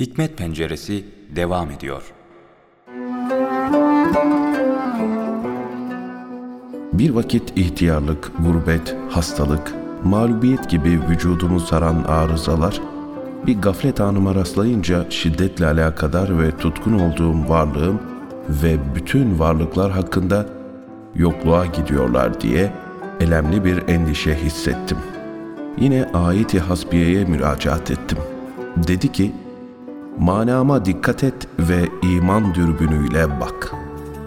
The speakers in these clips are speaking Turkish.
Hikmet Penceresi devam ediyor. Bir vakit ihtiyarlık, gurbet, hastalık, mağlubiyet gibi vücudumu saran arızalar, bir gaflet anıma rastlayınca şiddetle alakadar ve tutkun olduğum varlığım ve bütün varlıklar hakkında yokluğa gidiyorlar diye elemli bir endişe hissettim. Yine ayet-i hasbiyeye müracaat ettim. Dedi ki, manama dikkat et ve iman dürbünüyle bak.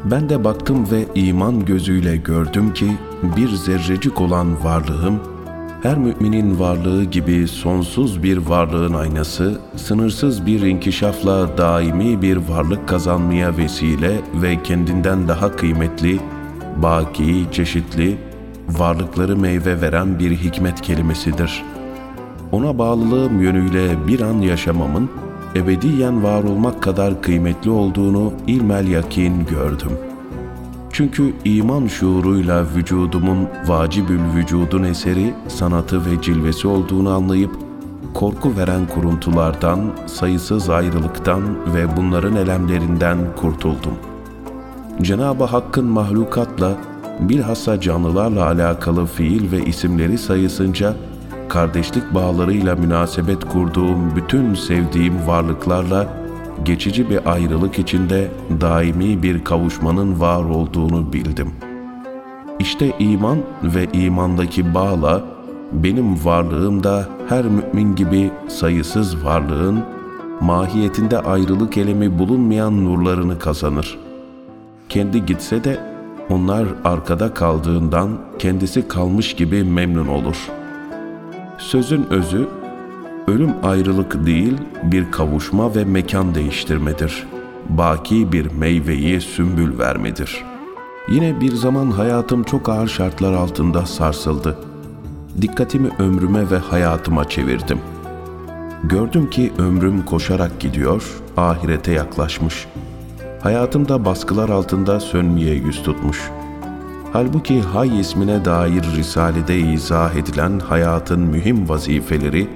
Ben de baktım ve iman gözüyle gördüm ki bir zerrecik olan varlığım, her müminin varlığı gibi sonsuz bir varlığın aynası, sınırsız bir inkişafla daimi bir varlık kazanmaya vesile ve kendinden daha kıymetli, baki, çeşitli, varlıkları meyve veren bir hikmet kelimesidir. Ona bağlılığım yönüyle bir an yaşamamın, ebediyen var olmak kadar kıymetli olduğunu ilmel yakin gördüm. Çünkü iman şuuruyla vücudumun vacibül vücudun eseri, sanatı ve cilvesi olduğunu anlayıp, korku veren kuruntulardan, sayısız ayrılıktan ve bunların elemlerinden kurtuldum. Cenab-ı Hakk'ın mahlukatla, bilhassa canlılarla alakalı fiil ve isimleri sayısınca, kardeşlik bağlarıyla münasebet kurduğum bütün sevdiğim varlıklarla geçici bir ayrılık içinde daimi bir kavuşmanın var olduğunu bildim. İşte iman ve imandaki bağla benim varlığım da her mümin gibi sayısız varlığın mahiyetinde ayrılık elemi bulunmayan nurlarını kazanır. Kendi gitse de onlar arkada kaldığından kendisi kalmış gibi memnun olur.'' Sözün özü, ölüm ayrılık değil bir kavuşma ve mekan değiştirmedir. Baki bir meyveyi sümbül vermedir. Yine bir zaman hayatım çok ağır şartlar altında sarsıldı. Dikkatimi ömrüme ve hayatıma çevirdim. Gördüm ki ömrüm koşarak gidiyor, ahirete yaklaşmış. Hayatımda baskılar altında sönmeye yüz tutmuş.'' Halbuki Hay ismine dair Risale'de izah edilen hayatın mühim vazifeleri,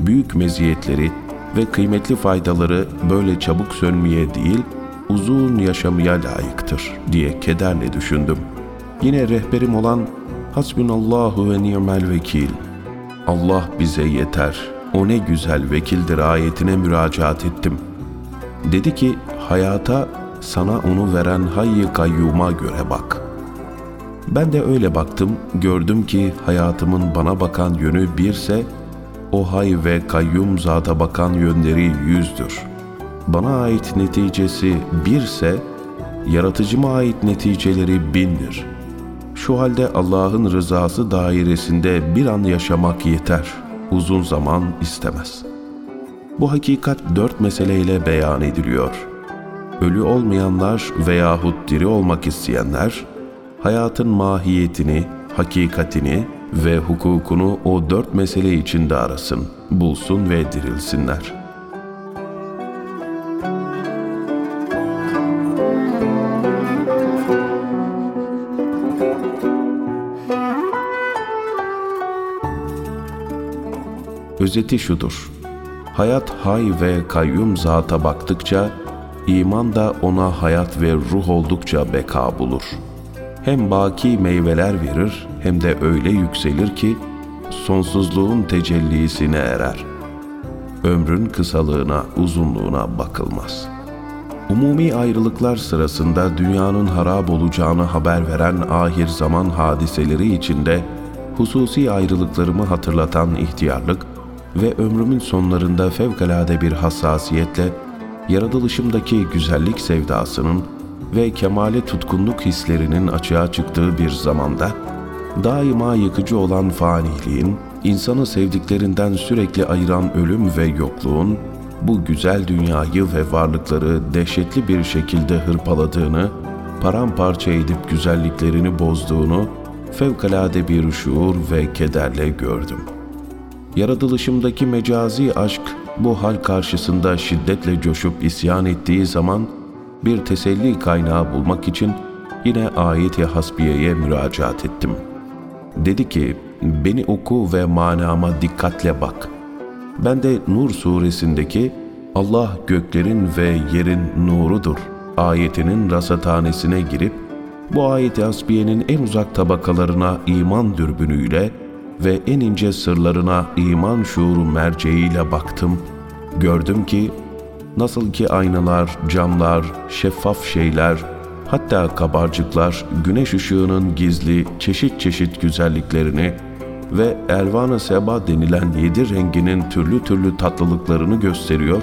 büyük meziyetleri ve kıymetli faydaları böyle çabuk sönmeye değil, uzun yaşamaya layıktır diye kederle düşündüm. Yine rehberim olan Hasbunallahu ve ni'mel vekil. Allah bize yeter, o ne güzel vekildir ayetine müracaat ettim. Dedi ki, hayata sana onu veren hayy kayyuma göre bak.'' Ben de öyle baktım, gördüm ki hayatımın bana bakan yönü birse, o hay ve kayyum zata bakan yönleri yüzdür. Bana ait neticesi birse, yaratıcıma ait neticeleri bindir. Şu halde Allah'ın rızası dairesinde bir an yaşamak yeter, uzun zaman istemez. Bu hakikat dört meseleyle beyan ediliyor. Ölü olmayanlar veyahut diri olmak isteyenler, hayatın mahiyetini, hakikatini ve hukukunu o dört mesele içinde arasın, bulsun ve dirilsinler. Özeti şudur. Hayat hay ve kayyum zata baktıkça, iman da ona hayat ve ruh oldukça beka bulur.'' Hem baki meyveler verir hem de öyle yükselir ki sonsuzluğun tecellisine erer. Ömrün kısalığına, uzunluğuna bakılmaz. Umumi ayrılıklar sırasında dünyanın harap olacağını haber veren ahir zaman hadiseleri içinde hususi ayrılıklarımı hatırlatan ihtiyarlık ve ömrümün sonlarında fevkalade bir hassasiyetle yaratılışımdaki güzellik sevdasının ve kemale tutkunluk hislerinin açığa çıktığı bir zamanda, daima yıkıcı olan faniliğin, insanı sevdiklerinden sürekli ayıran ölüm ve yokluğun, bu güzel dünyayı ve varlıkları dehşetli bir şekilde hırpaladığını, paramparça edip güzelliklerini bozduğunu fevkalade bir şuur ve kederle gördüm. Yaratılışımdaki mecazi aşk bu hal karşısında şiddetle coşup isyan ettiği zaman bir teselli kaynağı bulmak için yine ayet-i hasbiyeye müracaat ettim. Dedi ki, beni oku ve manama dikkatle bak. Ben de Nur suresindeki Allah göklerin ve yerin nurudur ayetinin rasathanesine girip bu ayeti asbiyenin en uzak tabakalarına iman dürbünüyle ve en ince sırlarına iman şuuru merceğiyle baktım. Gördüm ki nasıl ki aynalar, camlar, şeffaf şeyler, hatta kabarcıklar güneş ışığının gizli çeşit çeşit güzelliklerini ve elvan-ı seba denilen yedi renginin türlü türlü tatlılıklarını gösteriyor,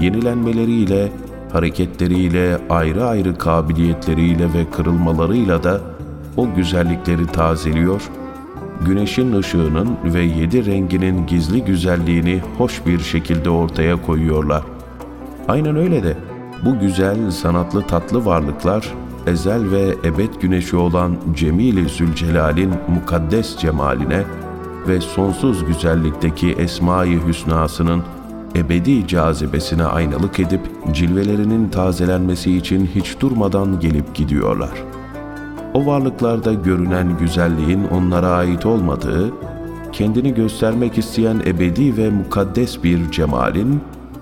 yenilenmeleriyle, hareketleriyle, ayrı ayrı kabiliyetleriyle ve kırılmalarıyla da o güzellikleri tazeliyor, güneşin ışığının ve yedi renginin gizli güzelliğini hoş bir şekilde ortaya koyuyorlar. Aynen öyle de bu güzel, sanatlı tatlı varlıklar ezel ve ebed güneşi olan Cemil-i Zülcelal'in mukaddes cemaline ve sonsuz güzellikteki Esma-i Hüsna'sının ebedi cazibesine aynalık edip cilvelerinin tazelenmesi için hiç durmadan gelip gidiyorlar. O varlıklarda görünen güzelliğin onlara ait olmadığı, kendini göstermek isteyen ebedi ve mukaddes bir cemalin,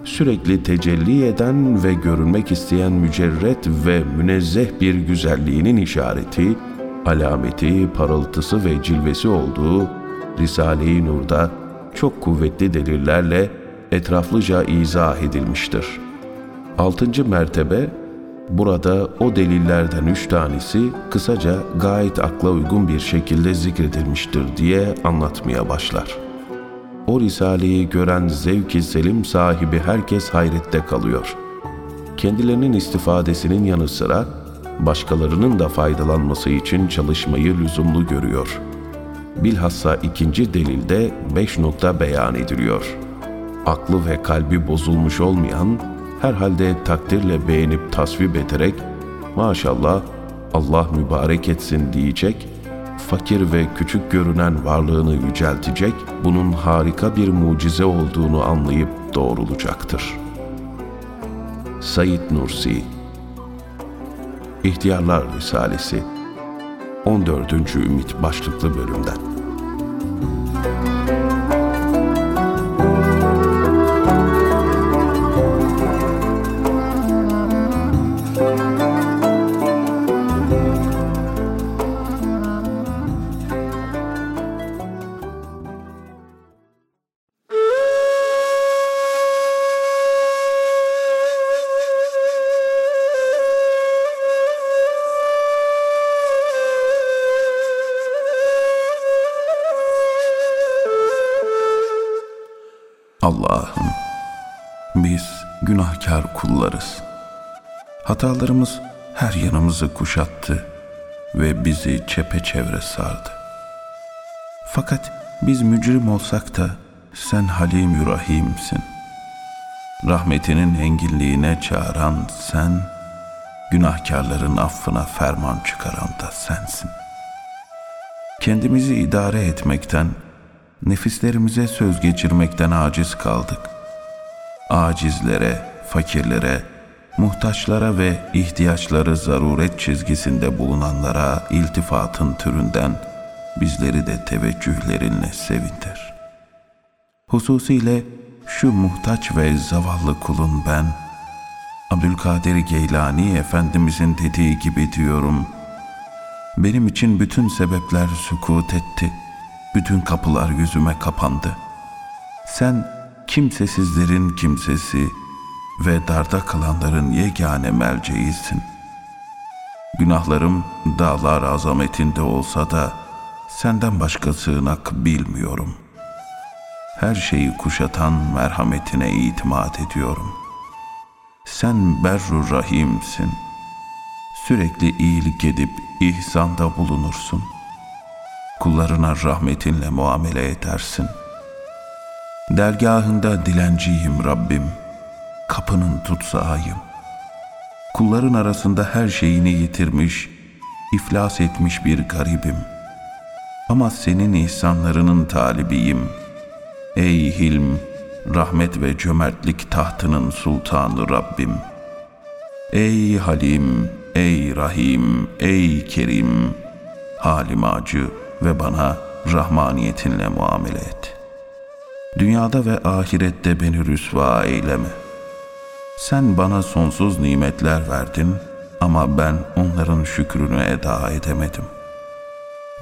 sürekli tecelli eden ve görünmek isteyen mücerret ve münezzeh bir güzelliğinin işareti, alameti, parıltısı ve cilvesi olduğu Risale-i Nur'da çok kuvvetli delillerle etraflıca izah edilmiştir. Altıncı mertebe, burada o delillerden üç tanesi kısaca gayet akla uygun bir şekilde zikredilmiştir diye anlatmaya başlar.'' O risaleyi gören zevki selim sahibi herkes hayrette kalıyor. Kendilerinin istifadesinin yanı sıra başkalarının da faydalanması için çalışmayı lüzumlu görüyor. Bilhassa ikinci delilde beş nokta beyan ediliyor. Aklı ve kalbi bozulmuş olmayan, herhalde takdirle beğenip tasvip ederek, maşallah Allah mübarek etsin diyecek fakir ve küçük görünen varlığını yüceltecek, bunun harika bir mucize olduğunu anlayıp doğrulacaktır. Said Nursi İhtiyarlar Risalesi 14. Ümit başlıklı bölümden Allah'ım biz günahkar kullarız. Hatalarımız her yanımızı kuşattı ve bizi çepeçevre sardı. Fakat biz mücrim olsak da sen halim rahimsin. Rahmetinin enginliğine çağıran sen, günahkarların affına ferman çıkaran da sensin. Kendimizi idare etmekten, nefislerimize söz geçirmekten aciz kaldık. Acizlere, fakirlere, muhtaçlara ve ihtiyaçları zaruret çizgisinde bulunanlara iltifatın türünden bizleri de teveccühlerinle sevindir. Hususiyle şu muhtaç ve zavallı kulun ben, Abdülkadir Geylani Efendimizin dediği gibi diyorum, benim için bütün sebepler sükut etti.'' Bütün kapılar yüzüme kapandı. Sen kimsesizlerin kimsesi ve darda kalanların yegane merceğisin. Günahlarım dağlar azametinde olsa da senden başka sığınak bilmiyorum. Her şeyi kuşatan merhametine itimat ediyorum. Sen berru rahimsin. Sürekli iyilik edip ihsanda bulunursun.'' Kullarına rahmetinle muamele edersin. Dergahında dilenciyim Rabbim, kapının tutsağıyım. Kulların arasında her şeyini yitirmiş, iflas etmiş bir garibim. Ama senin ihsanlarının talibiyim. Ey Hilm, rahmet ve cömertlik tahtının sultanı Rabbim. Ey Halim, ey Rahim, ey Kerim, halim acı, ve bana rahmaniyetinle muamele et. Dünyada ve ahirette beni rüsva eyleme. Sen bana sonsuz nimetler verdin ama ben onların şükrünü eda edemedim.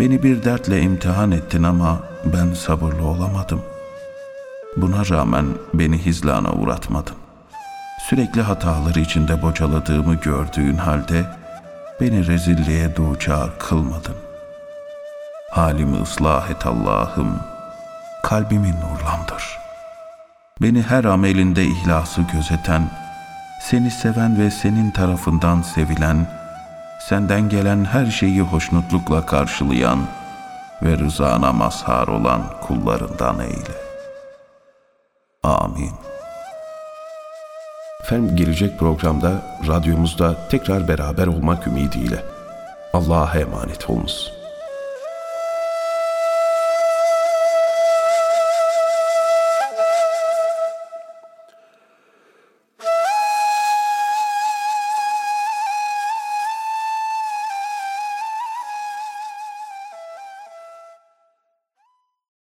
Beni bir dertle imtihan ettin ama ben sabırlı olamadım. Buna rağmen beni hizlana uğratmadın. Sürekli hataları içinde bocaladığımı gördüğün halde beni rezilliğe duçar kılmadın. Halimi ıslah et Allah'ım, kalbimi nurlandır. Beni her amelinde ihlası gözeten, seni seven ve senin tarafından sevilen, senden gelen her şeyi hoşnutlukla karşılayan ve rızana mazhar olan kullarından eyle. Amin. Efendim gelecek programda radyomuzda tekrar beraber olmak ümidiyle. Allah'a emanet olunuz.